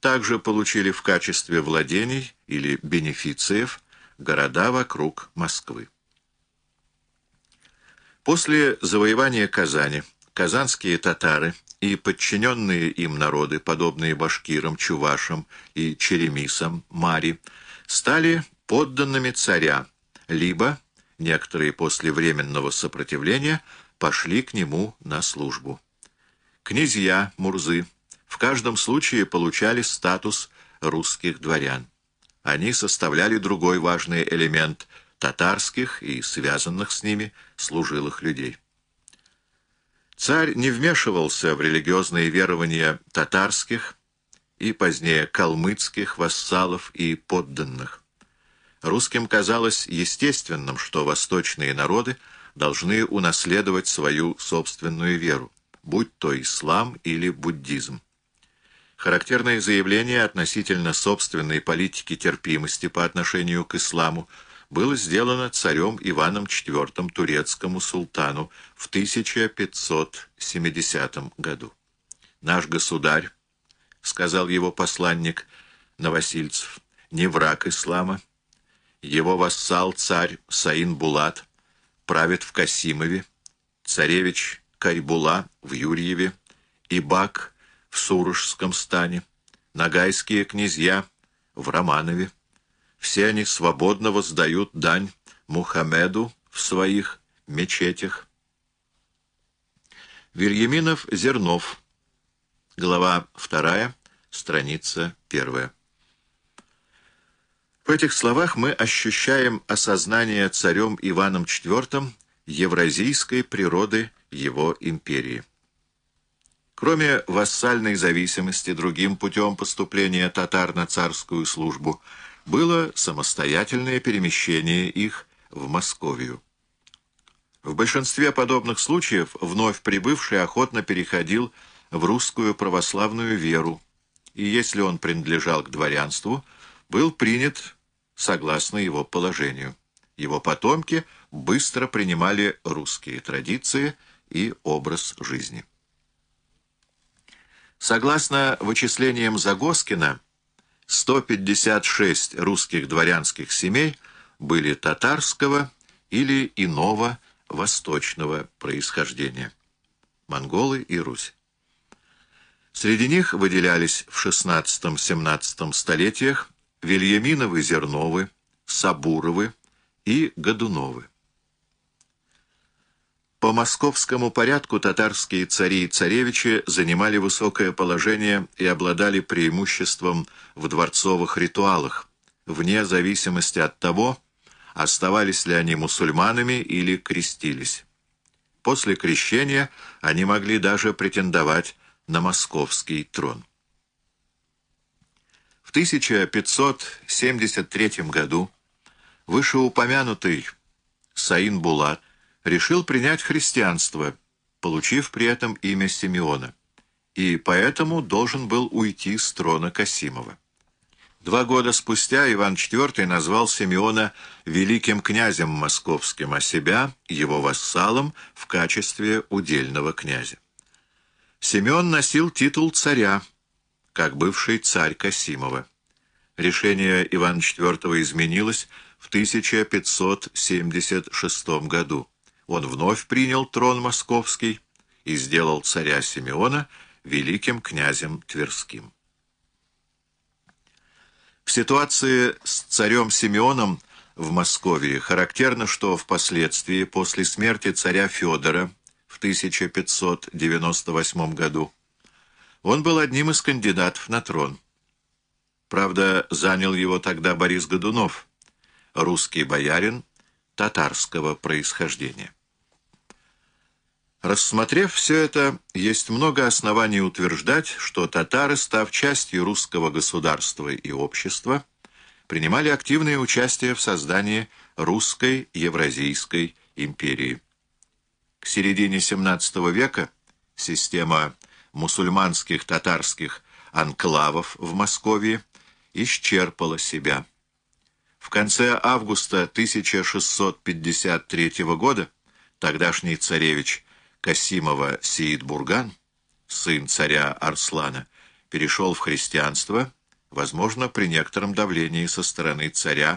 также получили в качестве владений или бенефициев города вокруг Москвы. После завоевания Казани казанские татары и подчиненные им народы, подобные башкирам, чувашам и черемисам, мари, стали подданными царя, либо, некоторые после временного сопротивления, пошли к нему на службу. Князья, мурзы, каждом случае получали статус русских дворян. Они составляли другой важный элемент татарских и связанных с ними служилых людей. Царь не вмешивался в религиозные верования татарских и позднее калмыцких вассалов и подданных. Русским казалось естественным, что восточные народы должны унаследовать свою собственную веру, будь то ислам или буддизм. Характерное заявление относительно собственной политики терпимости по отношению к исламу было сделано царем Иваном IV турецкому султану в 1570 году. «Наш государь», — сказал его посланник Новосильцев, — «не враг ислама. Его вассал царь Саин Булат правит в Касимове, царевич Кайбула в Юрьеве, Ибак в Сурожском стане, нагайские князья в Романове. Все они свободно воздают дань Мухаммеду в своих мечетях. Вильяминов Зернов. Глава 2, страница 1. В этих словах мы ощущаем осознание царем Иваном IV евразийской природы его империи. Кроме вассальной зависимости, другим путем поступления татар на царскую службу было самостоятельное перемещение их в Московию. В большинстве подобных случаев вновь прибывший охотно переходил в русскую православную веру, и если он принадлежал к дворянству, был принят согласно его положению. Его потомки быстро принимали русские традиции и образ жизни. Согласно вычислениям Загоскина, 156 русских дворянских семей были татарского или иного восточного происхождения. Монголы и Русь. Среди них выделялись в XVI-XVII столетиях Вильяминовы-Зерновы, Сабуровы и Годуновы. По московскому порядку татарские цари и царевичи занимали высокое положение и обладали преимуществом в дворцовых ритуалах, вне зависимости от того, оставались ли они мусульманами или крестились. После крещения они могли даже претендовать на московский трон. В 1573 году вышеупомянутый Саин Булат решил принять христианство, получив при этом имя Симеона, и поэтому должен был уйти с трона Касимова. Два года спустя Иван IV назвал Симеона великим князем московским, а себя его вассалом в качестве удельного князя. Симеон носил титул царя, как бывший царь Касимова. Решение Ивана IV изменилось в 1576 году он вновь принял трон московский и сделал царя Симеона великим князем Тверским. В ситуации с царем Симеоном в Москве характерно, что впоследствии, после смерти царя Федора в 1598 году, он был одним из кандидатов на трон. Правда, занял его тогда Борис Годунов, русский боярин татарского происхождения. Рассмотрев все это, есть много оснований утверждать, что татары, став частью русского государства и общества, принимали активное участие в создании русской Евразийской империи. К середине XVII века система мусульманских татарских анклавов в Москве исчерпала себя. В конце августа 1653 года тогдашний царевич Касимова Сеид Бурган, сын царя Арслана, перешел в христианство, возможно, при некотором давлении со стороны царя